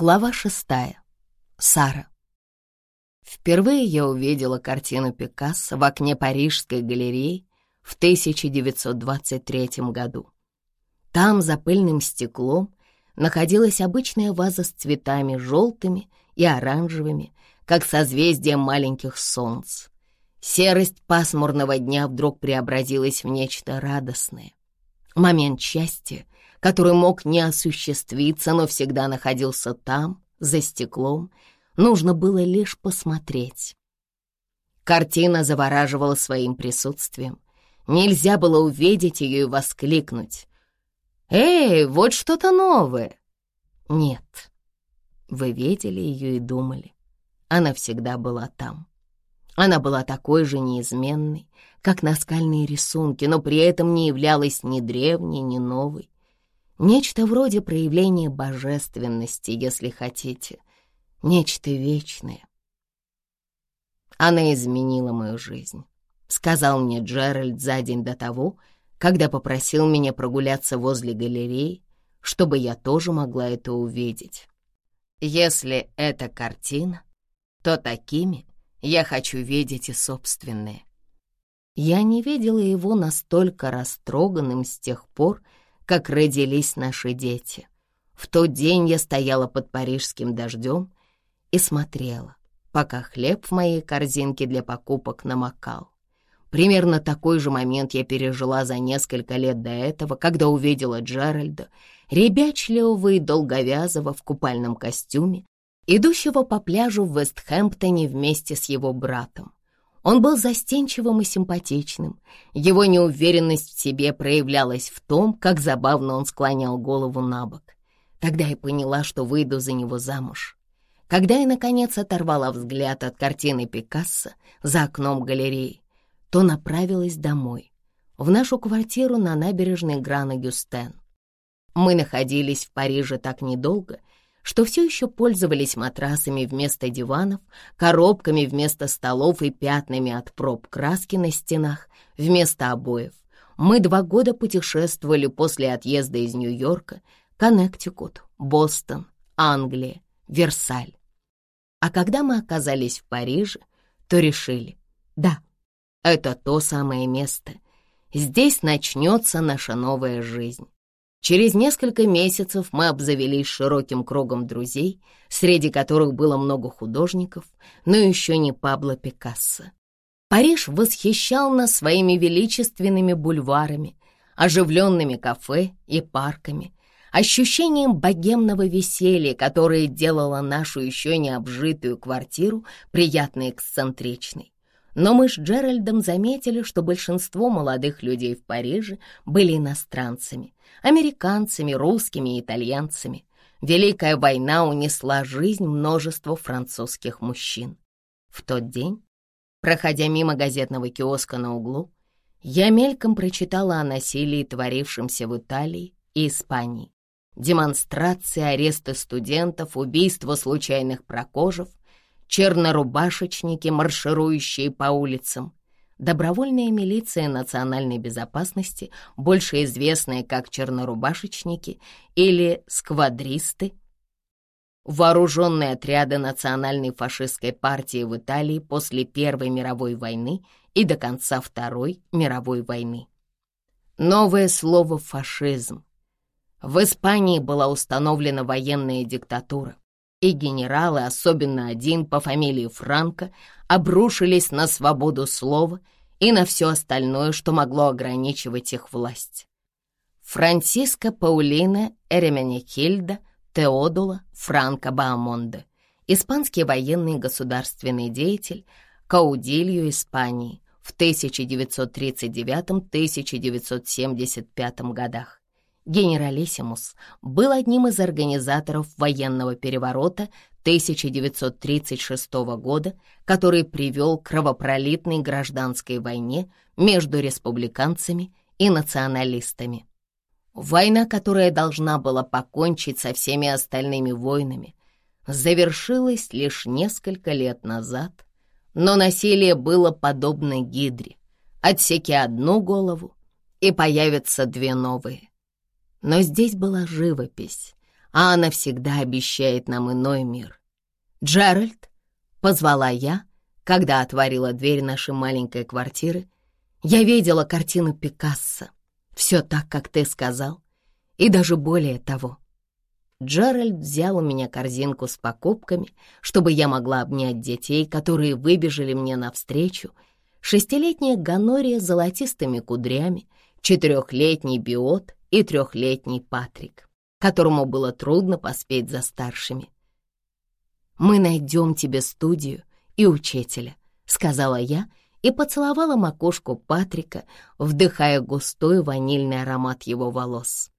Глава шестая. Сара. Впервые я увидела картину Пикассо в окне Парижской галереи в 1923 году. Там, за пыльным стеклом, находилась обычная ваза с цветами желтыми и оранжевыми, как созвездие маленьких солнц. Серость пасмурного дня вдруг преобразилась в нечто радостное. Момент счастья — который мог не осуществиться, но всегда находился там, за стеклом, нужно было лишь посмотреть. Картина завораживала своим присутствием. Нельзя было увидеть ее и воскликнуть. «Эй, вот что-то новое!» Нет, вы видели ее и думали. Она всегда была там. Она была такой же неизменной, как наскальные рисунки, но при этом не являлась ни древней, ни новой. Нечто вроде проявления божественности, если хотите. Нечто вечное. Она изменила мою жизнь, сказал мне Джеральд за день до того, когда попросил меня прогуляться возле галереи, чтобы я тоже могла это увидеть. Если это картина, то такими я хочу видеть и собственные. Я не видела его настолько растроганным с тех пор, как родились наши дети. В тот день я стояла под парижским дождем и смотрела, пока хлеб в моей корзинке для покупок намокал. Примерно такой же момент я пережила за несколько лет до этого, когда увидела Джеральда, ребячливого и долговязого в купальном костюме, идущего по пляжу в Вестхэмптоне вместе с его братом. Он был застенчивым и симпатичным. Его неуверенность в себе проявлялась в том, как забавно он склонял голову на бок. Тогда я поняла, что выйду за него замуж. Когда я, наконец, оторвала взгляд от картины Пикассо за окном галереи, то направилась домой, в нашу квартиру на набережной Грана-Гюстен. Мы находились в Париже так недолго, что все еще пользовались матрасами вместо диванов, коробками вместо столов и пятнами от проб краски на стенах вместо обоев. Мы два года путешествовали после отъезда из Нью-Йорка, Коннектикут, Бостон, Англия, Версаль. А когда мы оказались в Париже, то решили, да, это то самое место. Здесь начнется наша новая жизнь. Через несколько месяцев мы обзавелись широким кругом друзей, среди которых было много художников, но еще не Пабло Пикассо. Париж восхищал нас своими величественными бульварами, оживленными кафе и парками, ощущением богемного веселья, которое делало нашу еще не обжитую квартиру приятно эксцентричной. Но мы с Джеральдом заметили, что большинство молодых людей в Париже были иностранцами, американцами, русскими и итальянцами. Великая война унесла жизнь множеству французских мужчин. В тот день, проходя мимо газетного киоска на углу, я мельком прочитала о насилии, творившемся в Италии и Испании. Демонстрации, аресты студентов, убийства случайных прокожев, чернорубашечники, марширующие по улицам, добровольная милиция национальной безопасности, больше известная как чернорубашечники или сквадристы, вооруженные отряды национальной фашистской партии в Италии после Первой мировой войны и до конца Второй мировой войны. Новое слово «фашизм». В Испании была установлена военная диктатура и генералы, особенно один по фамилии Франко, обрушились на свободу слова и на все остальное, что могло ограничивать их власть. Франциско Паулина Эременехильда Теодула Франко Баамонде, испанский военный государственный деятель, каудилью Испании в 1939-1975 годах генералиссимус, был одним из организаторов военного переворота 1936 года, который привел к кровопролитной гражданской войне между республиканцами и националистами. Война, которая должна была покончить со всеми остальными войнами, завершилась лишь несколько лет назад, но насилие было подобно гидре. Отсеки одну голову, и появятся две новые. Но здесь была живопись, а она всегда обещает нам иной мир. «Джеральд!» — позвала я, когда отворила дверь нашей маленькой квартиры. Я видела картину Пикассо. Все так, как ты сказал, и даже более того. Джеральд взял у меня корзинку с покупками, чтобы я могла обнять детей, которые выбежали мне навстречу. Шестилетняя Ганория с золотистыми кудрями, четырехлетний Биот и трехлетний Патрик, которому было трудно поспеть за старшими. «Мы найдем тебе студию и учителя», — сказала я и поцеловала макушку Патрика, вдыхая густой ванильный аромат его волос.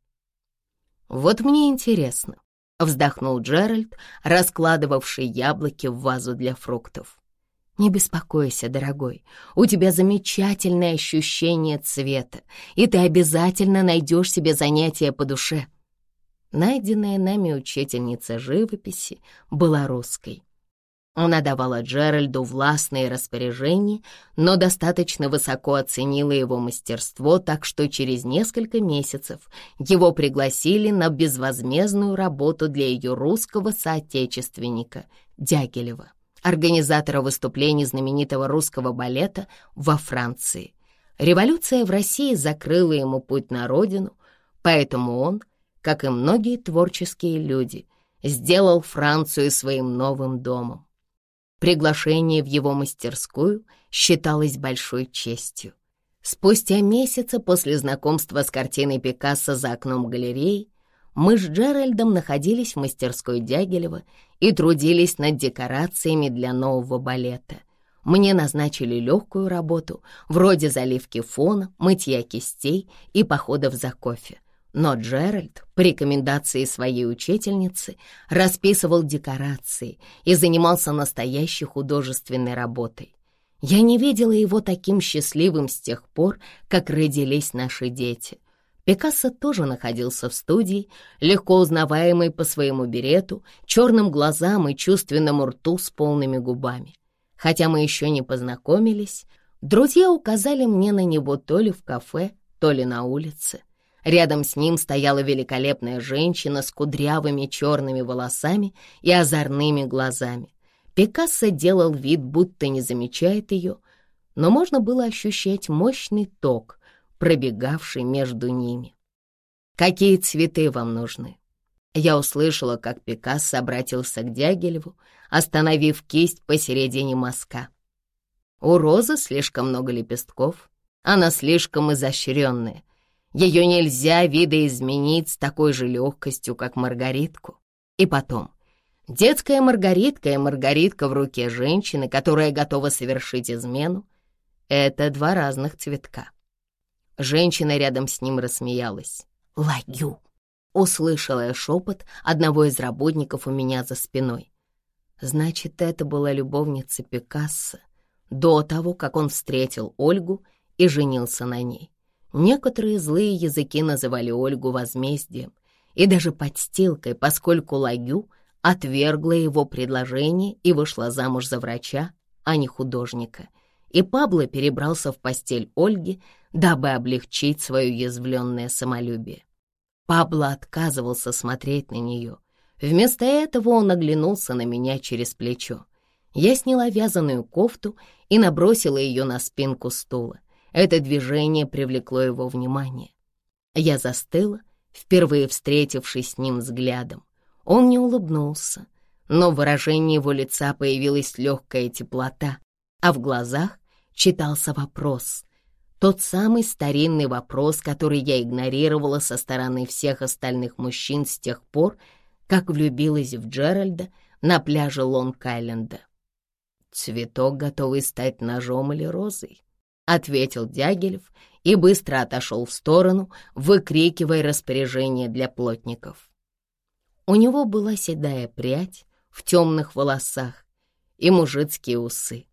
«Вот мне интересно», — вздохнул Джеральд, раскладывавший яблоки в вазу для фруктов. «Не беспокойся, дорогой, у тебя замечательное ощущение цвета, и ты обязательно найдешь себе занятие по душе». Найденная нами учительница живописи была русской. Она давала Джеральду властные распоряжения, но достаточно высоко оценила его мастерство, так что через несколько месяцев его пригласили на безвозмездную работу для ее русского соотечественника Дягилева, организатора выступлений знаменитого русского балета во Франции. Революция в России закрыла ему путь на родину, поэтому он, как и многие творческие люди, сделал Францию своим новым домом. Приглашение в его мастерскую считалось большой честью. Спустя месяца после знакомства с картиной Пикассо за окном галереи мы с Джеральдом находились в мастерской Дягилева и трудились над декорациями для нового балета. Мне назначили легкую работу, вроде заливки фона, мытья кистей и походов за кофе. Но Джеральд, по рекомендации своей учительницы, расписывал декорации и занимался настоящей художественной работой. Я не видела его таким счастливым с тех пор, как родились наши дети. Пикассо тоже находился в студии, легко узнаваемый по своему берету, черным глазам и чувственному рту с полными губами. Хотя мы еще не познакомились, друзья указали мне на него то ли в кафе, то ли на улице. Рядом с ним стояла великолепная женщина с кудрявыми черными волосами и озорными глазами. Пикассо делал вид, будто не замечает ее, но можно было ощущать мощный ток, пробегавший между ними. «Какие цветы вам нужны?» Я услышала, как Пикассо обратился к Дягилеву, остановив кисть посередине мазка. У розы слишком много лепестков, она слишком изощренная, ее нельзя видоизменить с такой же легкостью, как маргаритку. И потом, детская маргаритка и маргаритка в руке женщины, которая готова совершить измену, это два разных цветка. Женщина рядом с ним рассмеялась. «Лагю!» — услышала я шепот одного из работников у меня за спиной. Значит, это была любовница Пикассо до того, как он встретил Ольгу и женился на ней. Некоторые злые языки называли Ольгу возмездием и даже подстилкой, поскольку Лагю отвергла его предложение и вышла замуж за врача, а не художника. И Пабло перебрался в постель Ольги, дабы облегчить свое язвленное самолюбие. Пабло отказывался смотреть на нее. Вместо этого он оглянулся на меня через плечо. Я сняла вязаную кофту и набросила ее на спинку стула. Это движение привлекло его внимание. Я застыла, впервые встретившись с ним взглядом. Он не улыбнулся, но в выражении его лица появилась легкая теплота, а в глазах читался вопрос. Тот самый старинный вопрос, который я игнорировала со стороны всех остальных мужчин с тех пор, как влюбилась в Джеральда на пляже Лонг-Айленда. Цветок, готовый стать ножом или розой? ответил Дягилев и быстро отошел в сторону, выкрикивая распоряжение для плотников. У него была седая прядь в темных волосах и мужицкие усы.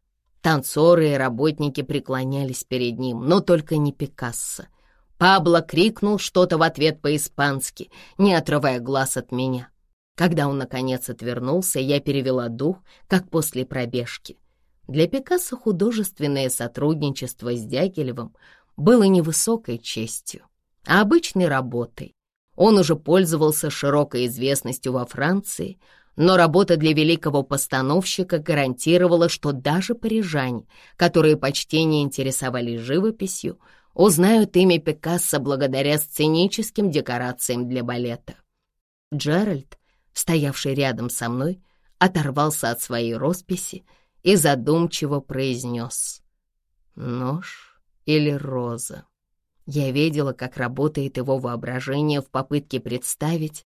Танцоры и работники преклонялись перед ним, но только не Пикассо. Пабло крикнул что-то в ответ по-испански, не отрывая глаз от меня. Когда он, наконец, отвернулся, я перевела дух, как после пробежки. Для Пикассо художественное сотрудничество с Дягилевым было не высокой честью, а обычной работой. Он уже пользовался широкой известностью во Франции, но работа для великого постановщика гарантировала, что даже парижане, которые почти не интересовались живописью, узнают имя Пикассо благодаря сценическим декорациям для балета. Джеральд, стоявший рядом со мной, оторвался от своей росписи и задумчиво произнес «Нож или роза?» Я видела, как работает его воображение в попытке представить,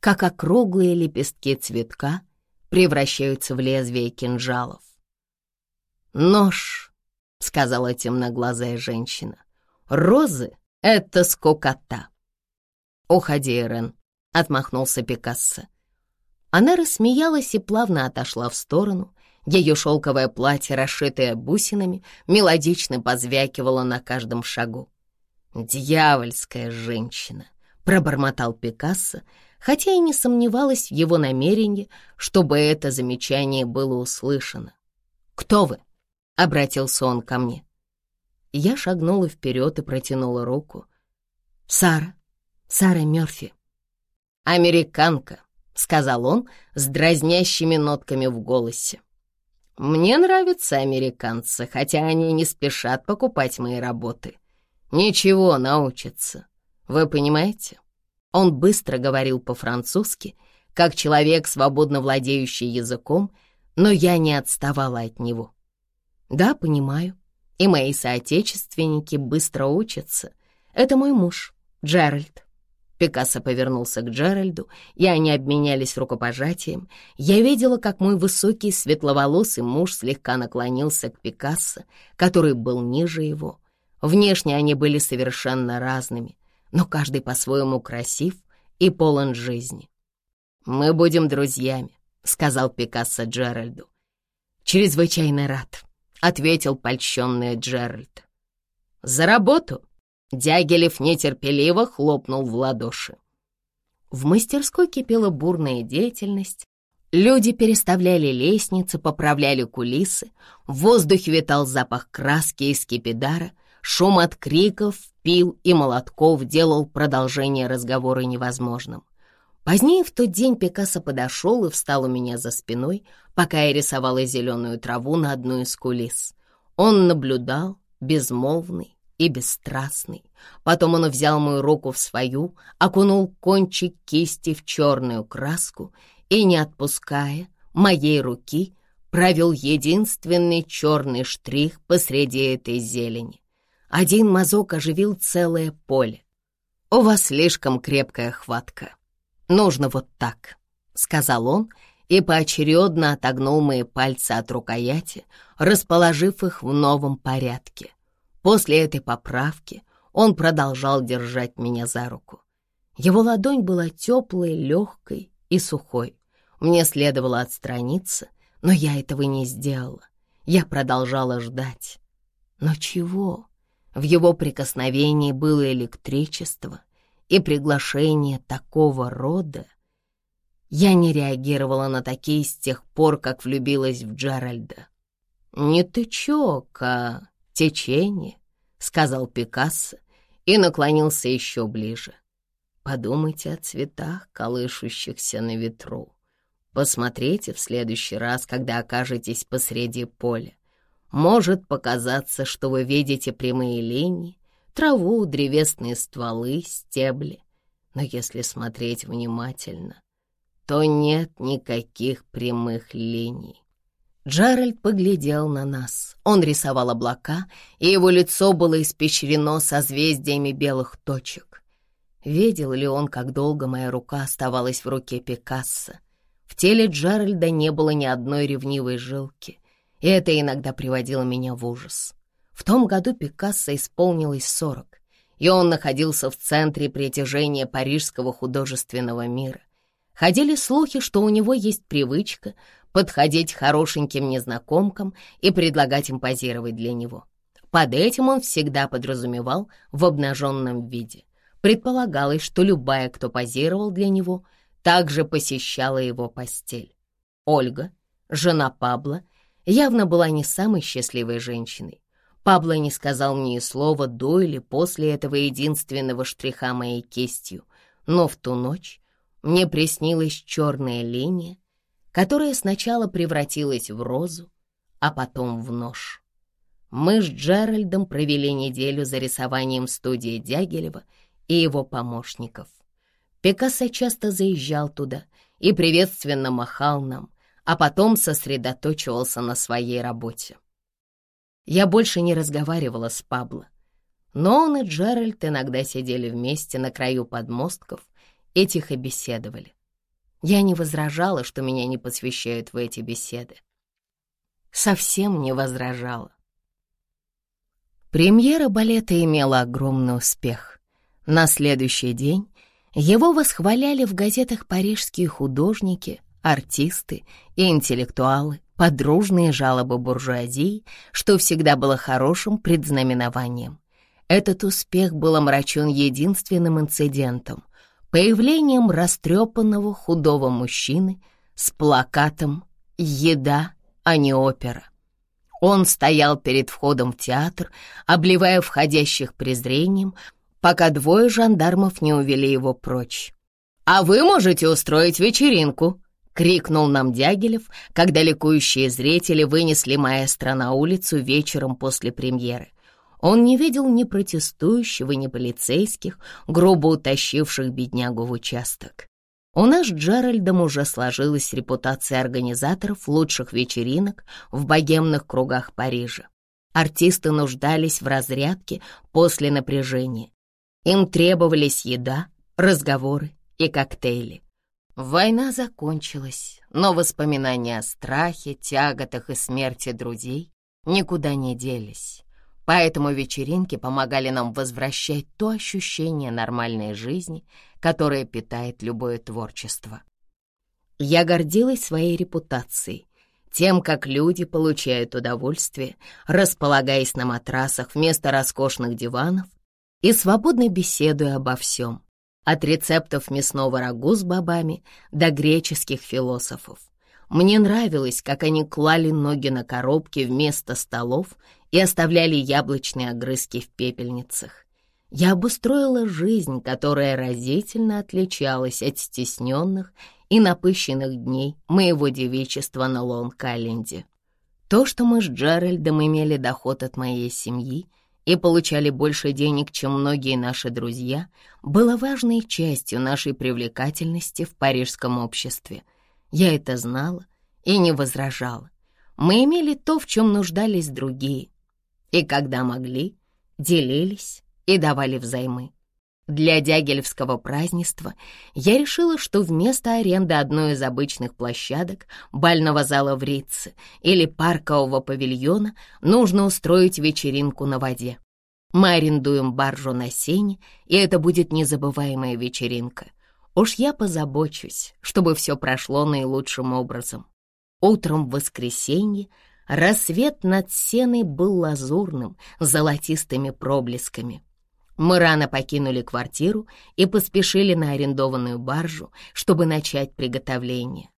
как округлые лепестки цветка превращаются в лезвие кинжалов. «Нож», — сказала темноглазая женщина, — «розы — это скукота». «Уходи, Эрен», — отмахнулся Пикассо. Она рассмеялась и плавно отошла в сторону. Ее шелковое платье, расшитое бусинами, мелодично позвякивало на каждом шагу. «Дьявольская женщина!» — пробормотал Пикассо, хотя и не сомневалась в его намерении, чтобы это замечание было услышано. «Кто вы?» — обратился он ко мне. Я шагнула вперед и протянула руку. «Сара, Сара Мёрфи». «Американка», — сказал он с дразнящими нотками в голосе. «Мне нравятся американцы, хотя они не спешат покупать мои работы. Ничего, научатся. Вы понимаете?» Он быстро говорил по-французски, как человек, свободно владеющий языком, но я не отставала от него. «Да, понимаю. И мои соотечественники быстро учатся. Это мой муж, Джеральд. Пикассо повернулся к Джеральду, и они обменялись рукопожатием. Я видела, как мой высокий светловолосый муж слегка наклонился к Пикассо, который был ниже его. Внешне они были совершенно разными, но каждый по-своему красив и полон жизни. «Мы будем друзьями», — сказал Пикассо Джеральду. «Чрезвычайно рад», — ответил польщенный Джеральд. «За работу!» Дягилев нетерпеливо хлопнул в ладоши. В мастерской кипела бурная деятельность. Люди переставляли лестницы, поправляли кулисы. В воздухе витал запах краски и скипидара. Шум от криков, пил и молотков делал продолжение разговора невозможным. Позднее в тот день Пикассо подошел и встал у меня за спиной, пока я рисовала зеленую траву на одной из кулис. Он наблюдал, безмолвный, и бесстрастный. Потом он взял мою руку в свою, окунул кончик кисти в черную краску и, не отпуская моей руки, провел единственный черный штрих посреди этой зелени. Один мазок оживил целое поле. «У вас слишком крепкая хватка. Нужно вот так», — сказал он, и поочередно отогнул мои пальцы от рукояти, расположив их в новом порядке. После этой поправки он продолжал держать меня за руку. Его ладонь была теплой, легкой и сухой. Мне следовало отстраниться, но я этого не сделала. Я продолжала ждать. Но чего? В его прикосновении было электричество и приглашение такого рода. Я не реагировала на такие с тех пор, как влюбилась в Джеральда. Не тычок, а течение», — сказал Пикассо и наклонился еще ближе. «Подумайте о цветах, колышущихся на ветру. Посмотрите в следующий раз, когда окажетесь посреди поля. Может показаться, что вы видите прямые линии, траву, древесные стволы, стебли. Но если смотреть внимательно, то нет никаких прямых линий. Джеральд поглядел на нас. Он рисовал облака, и его лицо было испещрено созвездиями белых точек. Видел ли он, как долго моя рука оставалась в руке Пикассо? В теле Джеральда не было ни одной ревнивой жилки, и это иногда приводило меня в ужас. В том году Пикассо исполнилось сорок, и он находился в центре притяжения парижского художественного мира. Ходили слухи, что у него есть привычка подходить хорошеньким незнакомкам и предлагать им позировать для него. Под этим он всегда подразумевал в обнаженном виде. Предполагалось, что любая, кто позировал для него, также посещала его постель. Ольга, жена Пабла, явно была не самой счастливой женщиной. Пабло не сказал мне и слова до или после этого единственного штриха моей кистью, но в ту ночь мне приснилась черная линия, которая сначала превратилась в розу, а потом в нож. Мы с Джеральдом провели неделю за рисованием студии Дягилева и его помощников. Пикассо часто заезжал туда и приветственно махал нам, а потом сосредоточивался на своей работе. Я больше не разговаривала с Пабло, но он и Джеральд иногда сидели вместе на краю подмостков и тихо беседовали. Я не возражала, что меня не посвящают в эти беседы. Совсем не возражала. Премьера балета имела огромный успех. На следующий день его восхваляли в газетах парижские художники, артисты и интеллектуалы, подружные жалобы буржуазии, что всегда было хорошим предзнаменованием. Этот успех был омрачен единственным инцидентом — появлением растрепанного худого мужчины с плакатом «Еда, а не опера». Он стоял перед входом в театр, обливая входящих презрением, пока двое жандармов не увели его прочь. «А вы можете устроить вечеринку!» — крикнул нам Дягилев, когда ликующие зрители вынесли маэстро на улицу вечером после премьеры. Он не видел ни протестующего, ни полицейских, грубо утащивших беднягу в участок. У нас с Джеральдом уже сложилась репутация организаторов лучших вечеринок в богемных кругах Парижа. Артисты нуждались в разрядке после напряжения. Им требовались еда, разговоры и коктейли. Война закончилась, но воспоминания о страхе, тяготах и смерти друзей никуда не делись. Поэтому вечеринки помогали нам возвращать то ощущение нормальной жизни, которое питает любое творчество. Я гордилась своей репутацией, тем, как люди получают удовольствие, располагаясь на матрасах вместо роскошных диванов и свободно беседуя обо всем, от рецептов мясного рагу с бобами до греческих философов. Мне нравилось, как они клали ноги на коробки вместо столов и оставляли яблочные огрызки в пепельницах. Я обустроила жизнь, которая разительно отличалась от стесненных и напыщенных дней моего девичества на Лонг-Айленде. То, что мы с Джеральдом имели доход от моей семьи и получали больше денег, чем многие наши друзья, было важной частью нашей привлекательности в парижском обществе. Я это знала и не возражала. Мы имели то, в чем нуждались другие, и когда могли, делились и давали взаймы. Для дягелевского празднества я решила, что вместо аренды одной из обычных площадок, бального зала в Ритце или паркового павильона, нужно устроить вечеринку на воде. Мы арендуем баржу на сене, и это будет незабываемая вечеринка. Уж я позабочусь, чтобы все прошло наилучшим образом. Утром в воскресенье рассвет над сеной был лазурным, золотистыми проблесками. Мы рано покинули квартиру и поспешили на арендованную баржу, чтобы начать приготовление.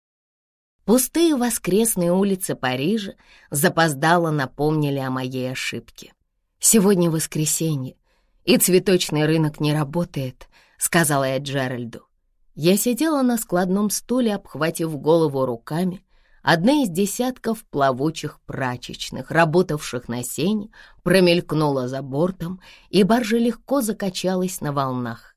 Пустые воскресные улицы Парижа запоздало напомнили о моей ошибке. «Сегодня воскресенье, и цветочный рынок не работает», — сказала я Джеральду. Я сидела на складном стуле, обхватив голову руками, Одна из десятков плавучих прачечных, работавших на сене, промелькнула за бортом, и баржа легко закачалась на волнах.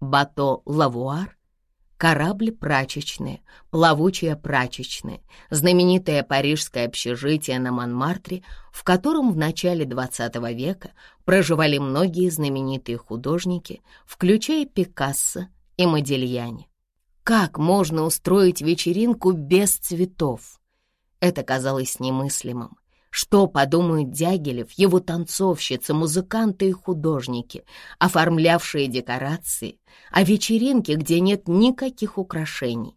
Бато «Лавуар» — корабль прачечные, плавучая прачечная, знаменитое парижское общежитие на Монмартре, в котором в начале XX века проживали многие знаменитые художники, включая Пикассо и Модильяне. Как можно устроить вечеринку без цветов? Это казалось немыслимым. Что подумают Дягилев, его танцовщицы, музыканты и художники, оформлявшие декорации, о вечеринке, где нет никаких украшений?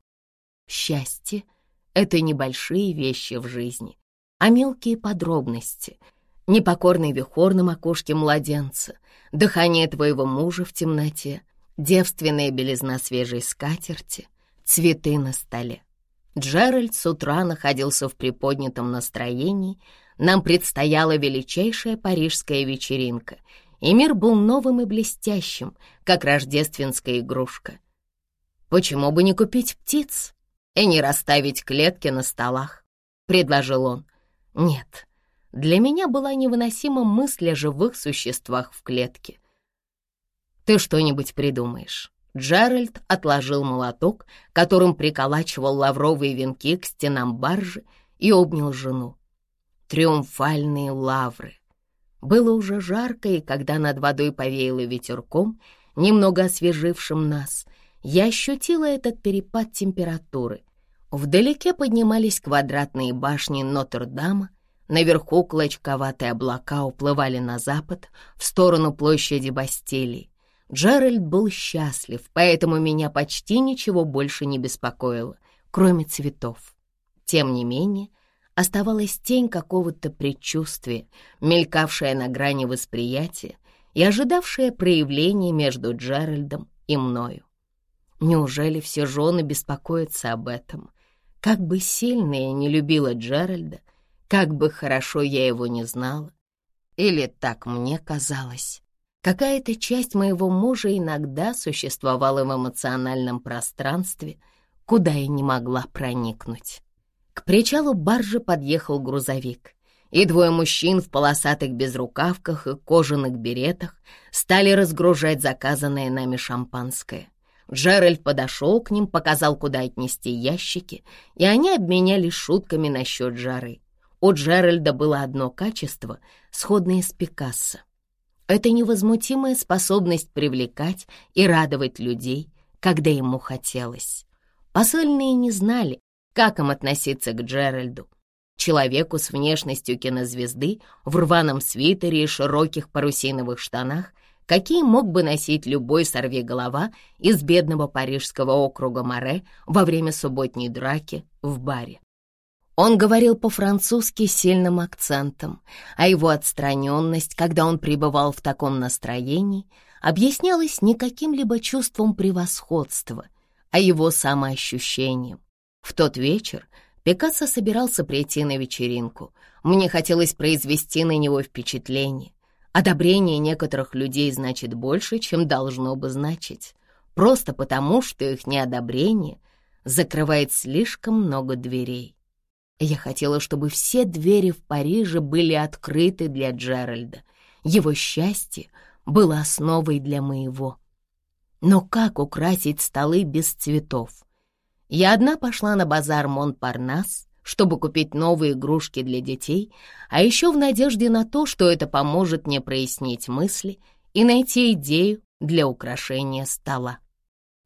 Счастье — это небольшие вещи в жизни, а мелкие подробности — непокорный вихор на макушке младенца, дыхание твоего мужа в темноте — девственная белизна свежей скатерти, цветы на столе. Джеральд с утра находился в приподнятом настроении, нам предстояла величайшая парижская вечеринка, и мир был новым и блестящим, как рождественская игрушка. «Почему бы не купить птиц и не расставить клетки на столах?» — предложил он. «Нет, для меня была невыносима мысль о живых существах в клетке. Ты что-нибудь придумаешь?» Джеральд отложил молоток, которым приколачивал лавровые венки к стенам баржи, и обнял жену. Триумфальные лавры. Было уже жарко, и когда над водой повеяло ветерком, немного освежившим нас, я ощутила этот перепад температуры. Вдалеке поднимались квадратные башни Нотр-Дама, наверху клочковатые облака уплывали на запад, в сторону площади Бастилии. Джеральд был счастлив, поэтому меня почти ничего больше не беспокоило, кроме цветов. Тем не менее, оставалась тень какого-то предчувствия, мелькавшая на грани восприятия и ожидавшая проявления между Джеральдом и мною. Неужели все жены беспокоятся об этом? Как бы сильно я не любила Джеральда, как бы хорошо я его не знала, или так мне казалось. Какая-то часть моего мужа иногда существовала в эмоциональном пространстве, куда я не могла проникнуть. К причалу баржи подъехал грузовик, и двое мужчин в полосатых безрукавках и кожаных беретах стали разгружать заказанное нами шампанское. Джеральд подошел к ним, показал, куда отнести ящики, и они обменялись шутками насчет жары. У Джеральда было одно качество, сходное с Пикассо — это невозмутимая способность привлекать и радовать людей, когда ему хотелось. Посыльные не знали, как им относиться к Джеральду, человеку с внешностью кинозвезды в рваном свитере и широких парусиновых штанах, какие мог бы носить любой сорвиголова из бедного парижского округа Море во время субботней драки в баре. Он говорил по-французски сильным акцентом, а его отстраненность, когда он пребывал в таком настроении, объяснялась не каким-либо чувством превосходства, а его самоощущением. В тот вечер Пикассо собирался прийти на вечеринку. Мне хотелось произвести на него впечатление. Одобрение некоторых людей значит больше, чем должно бы значить, просто потому, что их неодобрение закрывает слишком много дверей. Я хотела, чтобы все двери в Париже были открыты для Джеральда. Его счастье было основой для моего. Но как украсить столы без цветов? Я одна пошла на базар Монпарнас, чтобы купить новые игрушки для детей, а еще в надежде на то, что это поможет мне прояснить мысли и найти идею для украшения стола.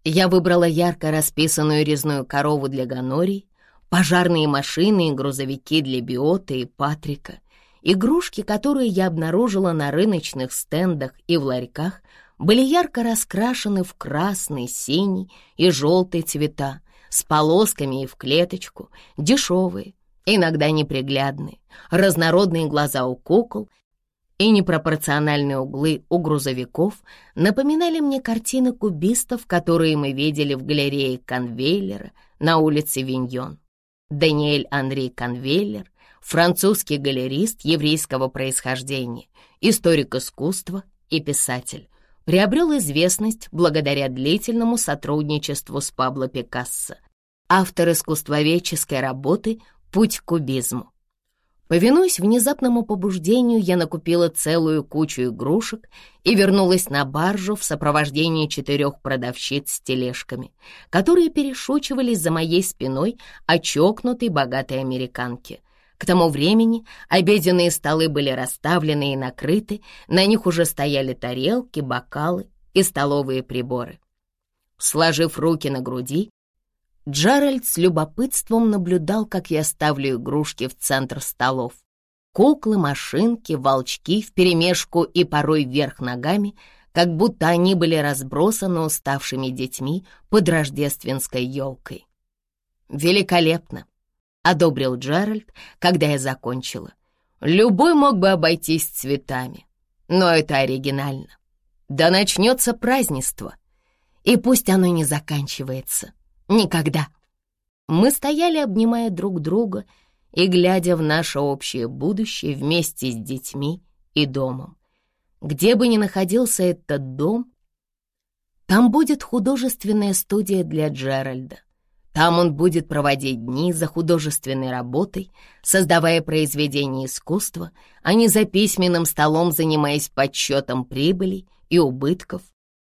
Я выбрала ярко расписанную резную корову для гонорий, пожарные машины и грузовики для Биота и Патрика. Игрушки, которые я обнаружила на рыночных стендах и в ларьках, были ярко раскрашены в красный, синий и желтый цвета, с полосками и в клеточку, дешевые, иногда неприглядные, разнородные глаза у кукол и непропорциональные углы у грузовиков напоминали мне картины кубистов, которые мы видели в галерее Конвейлера на улице Виньон. Даниэль Анри Конвейлер, французский галерист еврейского происхождения, историк искусства и писатель, приобрел известность благодаря длительному сотрудничеству с Пабло Пикассо, автор искусствоведческой работы «Путь к кубизму». Повинуясь внезапному побуждению, я накупила целую кучу игрушек и вернулась на баржу в сопровождении четырех продавщиц с тележками, которые перешучивались за моей спиной о чокнутой богатой американке. К тому времени обеденные столы были расставлены и накрыты, на них уже стояли тарелки, бокалы и столовые приборы. Сложив руки на груди, Джеральд с любопытством наблюдал, как я ставлю игрушки в центр столов. Куклы, машинки, волчки вперемешку и порой вверх ногами, как будто они были разбросаны уставшими детьми под рождественской елкой. «Великолепно!» — одобрил Джеральд, когда я закончила. «Любой мог бы обойтись цветами, но это оригинально. Да начнется празднество, и пусть оно не заканчивается». Никогда. Мы стояли, обнимая друг друга, и глядя в наше общее будущее вместе с детьми и домом. Где бы ни находился этот дом, там будет художественная студия для Джеральда. Там он будет проводить дни за художественной работой, создавая произведения искусства, а не за письменным столом занимаясь подсчетом прибылей и убытков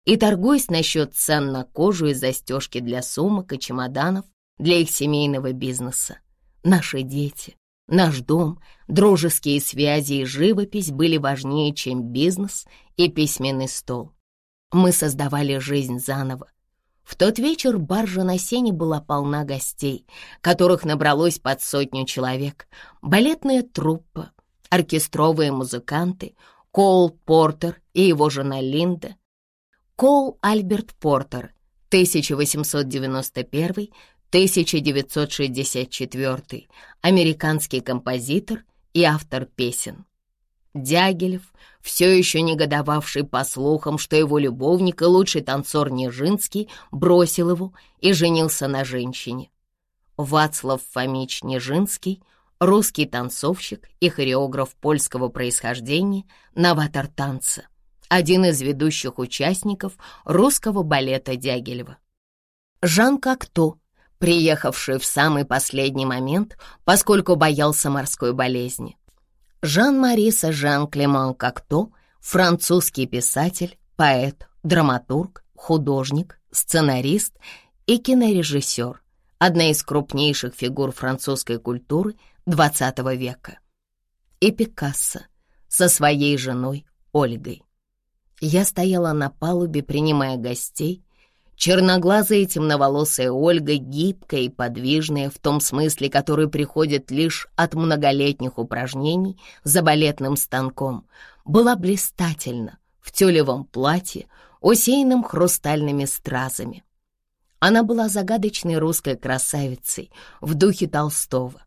и торгуясь насчет цен на кожу и застежки для сумок и чемоданов для их семейного бизнеса. Наши дети, наш дом, дружеские связи и живопись были важнее, чем бизнес и письменный стол. Мы создавали жизнь заново, в тот вечер баржа на сене была полна гостей, которых набралось под сотню человек. Балетная труппа, оркестровые музыканты, Коул Портер и его жена Линда. Коул Альберт Портер, 1891-1964, американский композитор и автор песен. Дягилев, все еще негодовавший по слухам, что его любовник и лучший танцор Нежинский бросил его и женился на женщине. Вацлав Фомич Нежинский, русский танцовщик и хореограф польского происхождения, новатор танца, один из ведущих участников русского балета Дягилева. Жан Кокто, приехавший в самый последний момент, поскольку боялся морской болезни. Жан-Мари Жан-Клеман Кокто, французский писатель, поэт, драматург, художник, сценарист и кинорежиссер, одна из крупнейших фигур французской культуры XX века. И Пикассо со своей женой Ольгой. Я стояла на палубе, принимая гостей, Черноглазая и темноволосая Ольга, гибкая и подвижная, в том смысле, который приходит лишь от многолетних упражнений за балетным станком, была блистательна в тюлевом платье, усеянном хрустальными стразами. Она была загадочной русской красавицей в духе Толстого.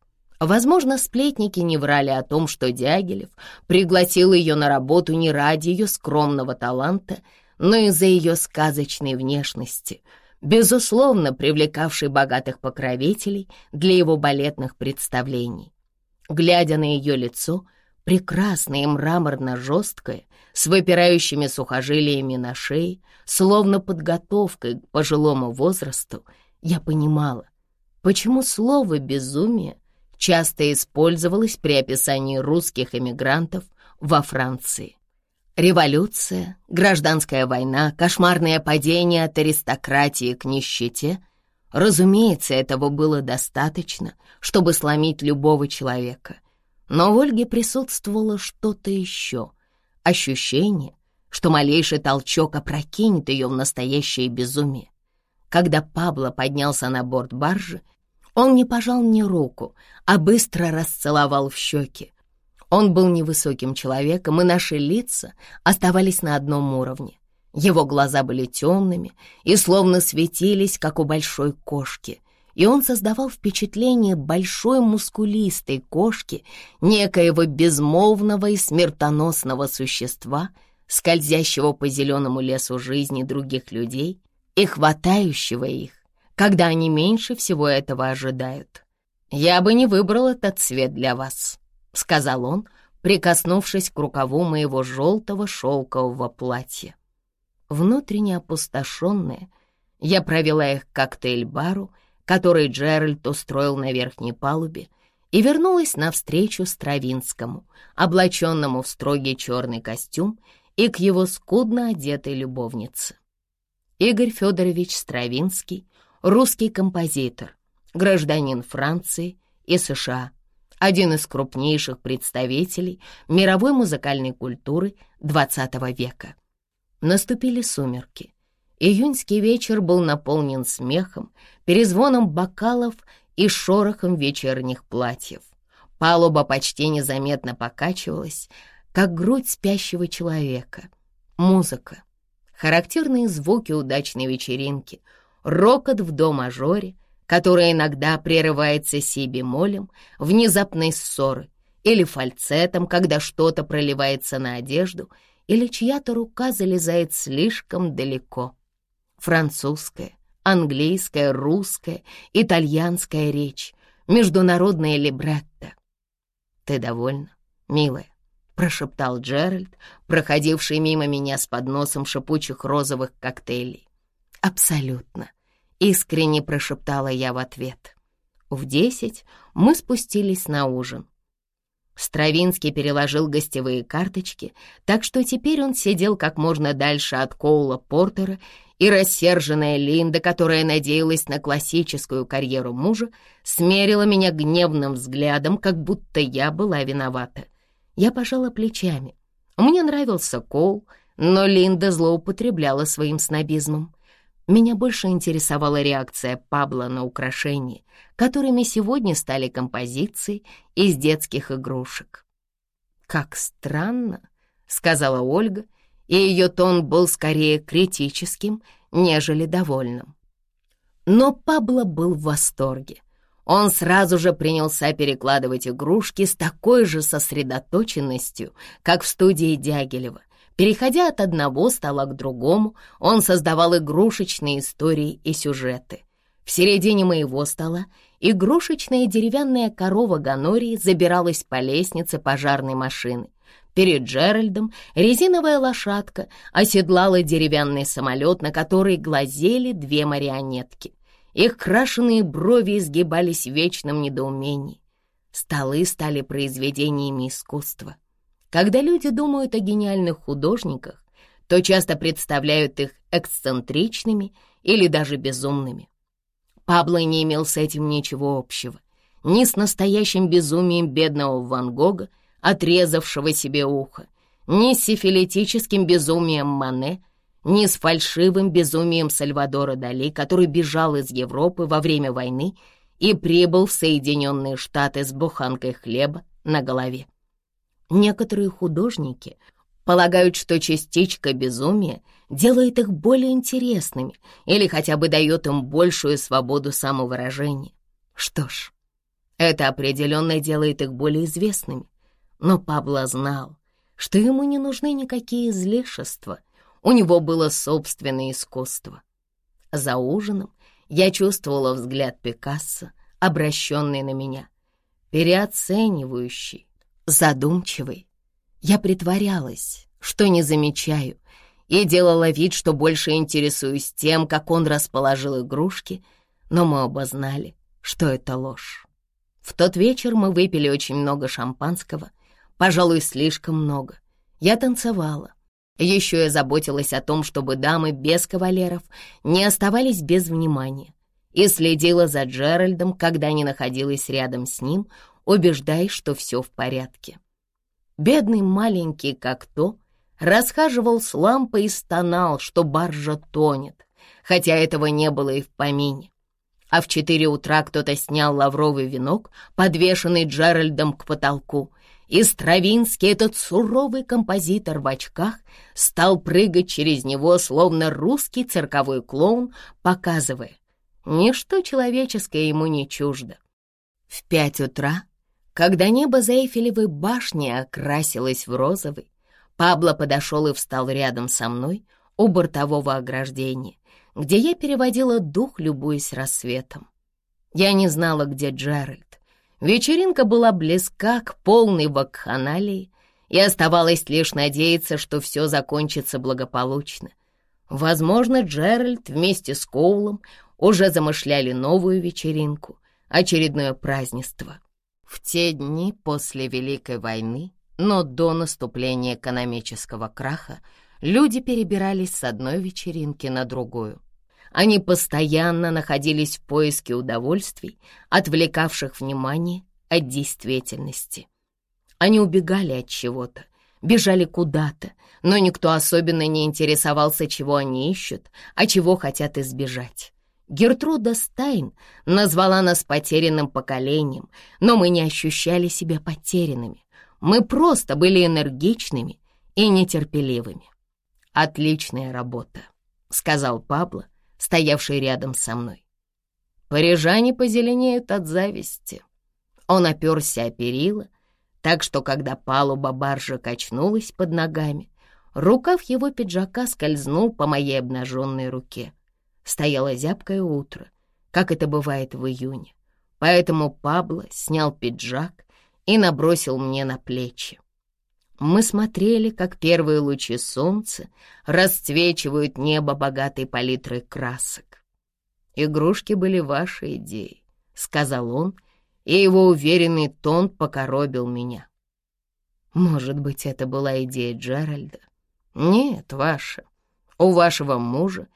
Возможно, сплетники не врали о том, что Дягилев пригласил ее на работу не ради ее скромного таланта, но из-за ее сказочной внешности, безусловно привлекавшей богатых покровителей для его балетных представлений. Глядя на ее лицо, прекрасное и мраморно-жесткое, с выпирающими сухожилиями на шее, словно подготовкой к пожилому возрасту, я понимала, почему слово «безумие» часто использовалось при описании русских эмигрантов во Франции. Революция, гражданская война, кошмарное падение от аристократии к нищете. Разумеется, этого было достаточно, чтобы сломить любого человека. Но в Ольге присутствовало что-то еще. Ощущение, что малейший толчок опрокинет ее в настоящее безумие. Когда Пабло поднялся на борт баржи, он не пожал мне руку, а быстро расцеловал в щеки. Он был невысоким человеком, и наши лица оставались на одном уровне. Его глаза были темными и словно светились, как у большой кошки, и он создавал впечатление большой мускулистой кошки, некоего безмолвного и смертоносного существа, скользящего по зеленому лесу жизни других людей и хватающего их, когда они меньше всего этого ожидают. «Я бы не выбрал этот цвет для вас», — сказал он, прикоснувшись к рукаву моего желтого шелкового платья. Внутренне опустошенная, я провела их к коктейль-бару, который Джеральд устроил на верхней палубе, и вернулась навстречу Стравинскому, облаченному в строгий черный костюм и к его скудно одетой любовнице. Игорь Федорович Стравинский, русский композитор, гражданин Франции и США, один из крупнейших представителей мировой музыкальной культуры XX века. Наступили сумерки. Июньский вечер был наполнен смехом, перезвоном бокалов и шорохом вечерних платьев. Палуба почти незаметно покачивалась, как грудь спящего человека. Музыка, характерные звуки удачной вечеринки, рокот в до-мажоре, которая иногда прерывается си-бемолем, внезапной ссоры или фальцетом, когда что-то проливается на одежду, или чья-то рука залезает слишком далеко. Французская, английская, русская, итальянская речь — международное либретто. «Ты довольна, милая?» — прошептал Джеральд, проходивший мимо меня с подносом шипучих розовых коктейлей. «Абсолютно», — искренне прошептала я в ответ. В десять мы спустились на ужин. Стравинский переложил гостевые карточки, так что теперь он сидел как можно дальше от Коула Портера, и рассерженная Линда, которая надеялась на классическую карьеру мужа, смерила меня гневным взглядом, как будто я была виновата. Я пожала плечами. Мне нравился Коул, но Линда злоупотребляла своим снобизмом. Меня больше интересовала реакция Пабло на украшения, которыми сегодня стали композиции из детских игрушек. «Как странно», — сказала Ольга, и ее тон был скорее критическим, нежели довольным. Но Пабло был в восторге. Он сразу же принялся перекладывать игрушки с такой же сосредоточенностью, как в студии Дягилева, Переходя от одного стола к другому, он создавал игрушечные истории и сюжеты. В середине моего стола игрушечная деревянная корова Ганории забиралась по лестнице пожарной машины. Перед Джеральдом резиновая лошадка оседлала деревянный самолет, на который глазели две марионетки. Их крашеные брови изгибались в вечном недоумении. Столы стали произведениями искусства. Когда люди думают о гениальных художниках, то часто представляют их эксцентричными или даже безумными. Пабло не имел с этим ничего общего. Ни с настоящим безумием бедного Ван Гога, отрезавшего себе ухо, ни с сифилитическим безумием Мане, ни с фальшивым безумием Сальвадора Дали, который бежал из Европы во время войны и прибыл в Соединенные Штаты с буханкой хлеба на голове. Некоторые художники полагают, что частичка безумия делает их более интересными или хотя бы дает им большую свободу самовыражения. Что ж, это определенно делает их более известными. Но Пабло знал, что ему не нужны никакие излишества, у него было собственное искусство. За ужином я чувствовала взгляд Пикассо, обращенный на меня, переоценивающий, задумчивый. Я притворялась, что не замечаю, и делала вид, что больше интересуюсь тем, как он расположил игрушки, но мы оба знали, что это ложь. В тот вечер мы выпили очень много шампанского, пожалуй, слишком много. Я танцевала. Еще я заботилась о том, чтобы дамы без кавалеров не оставались без внимания, и следила за Джеральдом, когда не находилась рядом с ним, убеждаясь, что все в порядке. Бедный маленький как то расхаживал с лампой и стонал, что баржа тонет, хотя этого не было и в помине. А в четыре утра кто-то снял лавровый венок, подвешенный Джеральдом к потолку, и Стравинский, этот суровый композитор в очках, стал прыгать через него, словно русский цирковой клоун, показывая, ничто человеческое ему не чуждо. В пять утра когда небо за Эйфелевой башней окрасилось в розовый, Пабло подошел и встал рядом со мной у бортового ограждения, где я переводила дух, любуясь рассветом. Я не знала, где Джеральд. Вечеринка была близка к полной вакханалии, и оставалось лишь надеяться, что все закончится благополучно. Возможно, Джеральд вместе с Коулом уже замышляли новую вечеринку, очередное празднество. В те дни после Великой войны, но до наступления экономического краха, люди перебирались с одной вечеринки на другую. Они постоянно находились в поиске удовольствий, отвлекавших внимание от действительности. Они убегали от чего-то, бежали куда-то, но никто особенно не интересовался, чего они ищут, а чего хотят избежать. Гертруда Стайн назвала нас потерянным поколением, но мы не ощущали себя потерянными. Мы просто были энергичными и нетерпеливыми. «Отличная работа», — сказал Пабло, стоявший рядом со мной. «Парижане позеленеют от зависти». Он оперся о перила, так что, когда палуба баржи качнулась под ногами, рукав его пиджака скользнул по моей обнаженной руке — Стояло зябкое утро, как это бывает в июне. Поэтому Пабло снял пиджак и набросил мне на плечи. Мы смотрели, как первые лучи солнца расцвечивают небо богатой палитрой красок. «Игрушки были вашей идеей», — сказал он, и его уверенный тон покоробил меня. «Может быть, это была идея Джеральда?» «Нет, ваша. У вашего мужа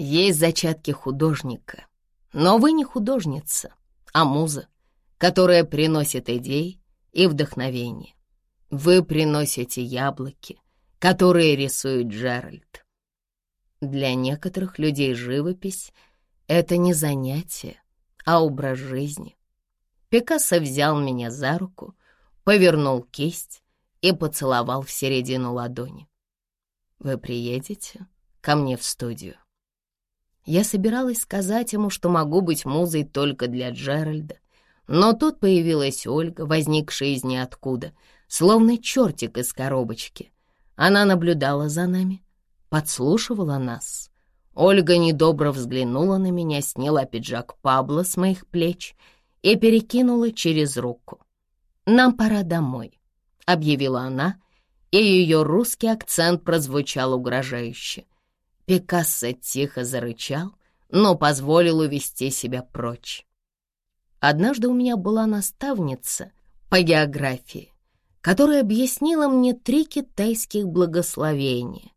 есть зачатки художника, но вы не художница, а муза, которая приносит идеи и вдохновение. Вы приносите яблоки, которые рисует Джеральд. Для некоторых людей живопись — это не занятие, а образ жизни. Пикассо взял меня за руку, повернул кисть и поцеловал в середину ладони. «Вы приедете ко мне в студию?» Я собиралась сказать ему, что могу быть музой только для Джеральда, но тут появилась Ольга, возникшая из ниоткуда — словно чертик из коробочки. Она наблюдала за нами, подслушивала нас. Ольга недобро взглянула на меня, сняла пиджак Пабло с моих плеч и перекинула через руку. «Нам пора домой», — объявила она, и ее русский акцент прозвучал угрожающе. Пикассо тихо зарычал, но позволил увести себя прочь. Однажды у меня была наставница по географии, которая объяснила мне три китайских благословения.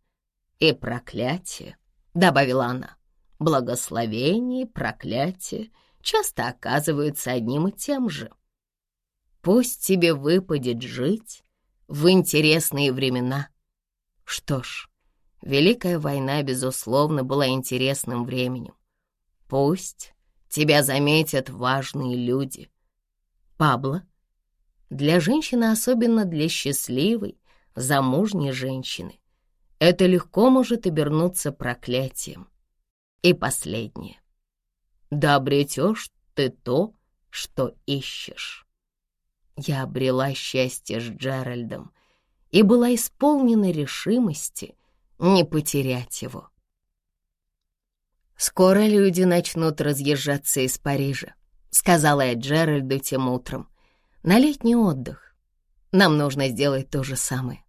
«И проклятие», — добавила она, — «благословение и проклятие часто оказываются одним и тем же. Пусть тебе выпадет жить в интересные времена». Что ж, Великая война, безусловно, была интересным временем. Пусть тебя заметят важные люди. Пабло для женщины, особенно для счастливой, замужней женщины, это легко может обернуться проклятием. И последнее. Да обретешь ты то, что ищешь. Я обрела счастье с Джеральдом и была исполнена решимости не потерять его. «Скоро люди начнут разъезжаться из Парижа», — сказала я Джеральду тем утром на летний отдых. Нам нужно сделать то же самое.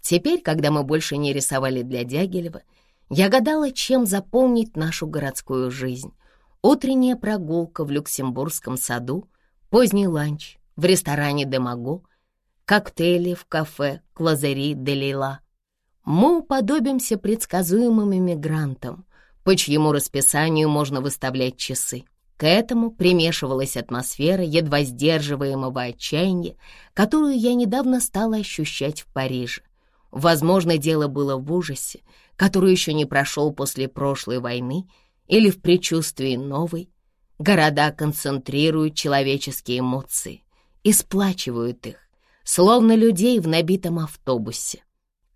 Теперь, когда мы больше не рисовали для Дягилева, я гадала, чем заполнить нашу городскую жизнь. Утренняя прогулка в Люксембургском саду, поздний ланч в ресторане «Демаго», коктейли в кафе «Клазери де Лейла». Мы уподобимся предсказуемым иммигрантам, по чьему расписанию можно выставлять часы. К этому примешивалась атмосфера едва сдерживаемого отчаяния, которую я недавно стала ощущать в Париже. Возможно, дело было в ужасе, который еще не прошел после прошлой войны, или в предчувствии новой. Города концентрируют человеческие эмоции и сплачивают их, словно людей в набитом автобусе.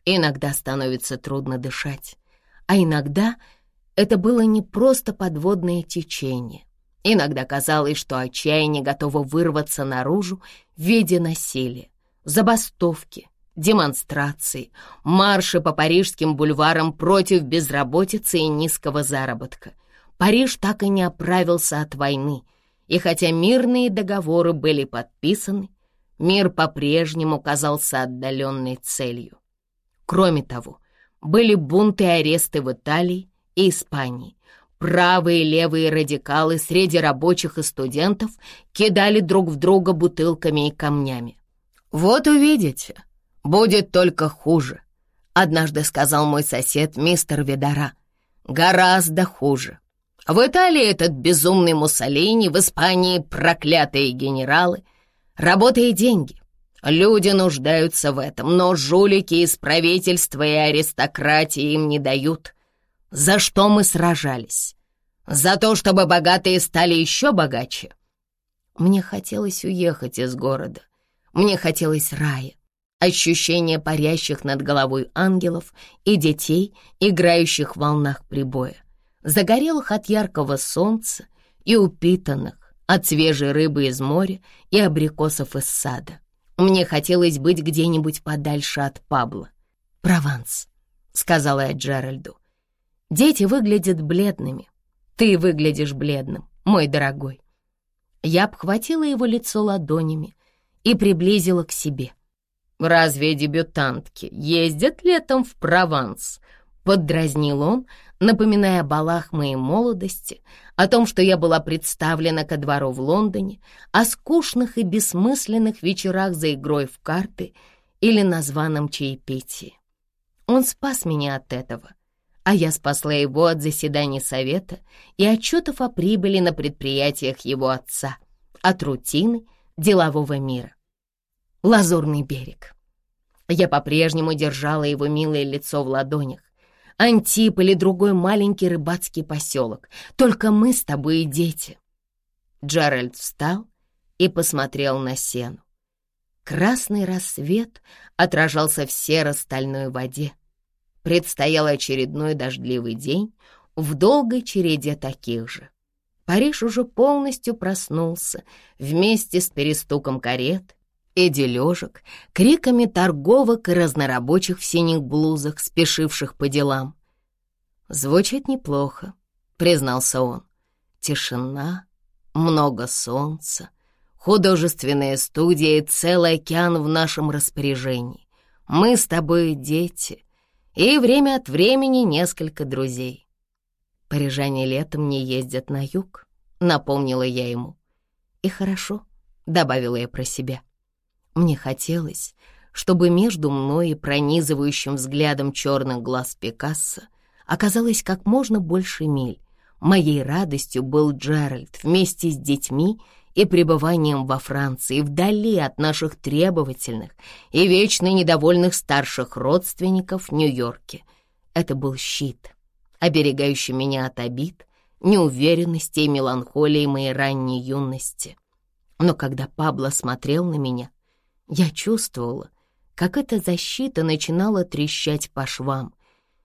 Иногда становится трудно дышать, а иногда это было не просто подводное течение — Иногда казалось, что отчаяние готово вырваться наружу в виде насилия, забастовки, демонстрации, марши по парижским бульварам против безработицы и низкого заработка. Париж так и не оправился от войны, и хотя мирные договоры были подписаны, мир по-прежнему казался отдаленной целью. Кроме того, были бунты и аресты в Италии и Испании, Правые и левые радикалы среди рабочих и студентов кидали друг в друга бутылками и камнями. «Вот увидите, будет только хуже», — однажды сказал мой сосед мистер Видора. «Гораздо хуже. В Италии этот безумный Муссолини, в Испании проклятые генералы. Работа и деньги. Люди нуждаются в этом, но жулики из правительства и аристократии им не дают. За что мы сражались? За то, чтобы богатые стали еще богаче? Мне хотелось уехать из города. Мне хотелось рая, ощущение парящих над головой ангелов и детей, играющих в волнах прибоя, загорелых от яркого солнца и упитанных от свежей рыбы из моря и абрикосов из сада. Мне хотелось быть где-нибудь подальше от Пабло. «Прованс», — сказала я Джеральду. Дети выглядят бледными. Ты выглядишь бледным, мой дорогой. Я обхватила его лицо ладонями и приблизила к себе. «Разве дебютантки ездят летом в Прованс?» Поддразнил он, напоминая о балах моей молодости, о том, что я была представлена ко двору в Лондоне, о скучных и бессмысленных вечерах за игрой в карты или на званом чаепитии. Он спас меня от этого, а я спасла его от заседаний совета и отчетов о прибыли на предприятиях его отца, от рутины делового мира. Лазурный берег. Я по-прежнему держала его милое лицо в ладонях. Антип или другой маленький рыбацкий поселок. Только мы с тобой и дети. Джеральд встал и посмотрел на сену. Красный рассвет отражался в серо-стальной воде. Предстоял очередной дождливый день в долгой череде таких же. Париж уже полностью проснулся вместе с перестуком карет и дележек, криками торговок и разнорабочих в синих блузах, спешивших по делам. «Звучит неплохо», — признался он. «Тишина, много солнца, художественная студия и целый океан в нашем распоряжении. Мы с тобой дети, и время от времени несколько друзей. Парижане летом не ездят на юг, напомнила я ему. И хорошо, добавила я про себя. Мне хотелось, чтобы между мной и пронизывающим взглядом черных глаз Пикассо оказалось как можно больше миль. Моей радостью был Джеральд вместе с детьми и пребыванием во Франции, вдали от наших требовательных и вечно недовольных старших родственников в Нью-Йорке. Это был щит, оберегающий меня от обид, неуверенности и меланхолии моей ранней юности. Но когда Пабло смотрел на меня, я чувствовала, как эта защита начинала трещать по швам.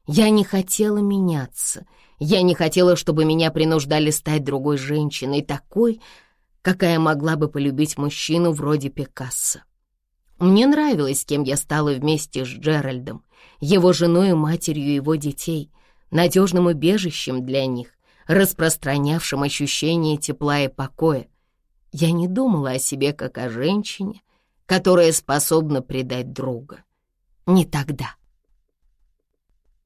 Я не хотела меняться. Я не хотела, чтобы меня принуждали стать другой женщиной, такой, какая могла бы полюбить мужчину вроде Пикассо. Мне нравилось, кем я стала вместе с Джеральдом, его женой и матерью его детей, надежным убежищем для них, распространявшим ощущение тепла и покоя. Я не думала о себе как о женщине, которая способна предать друга. Не тогда.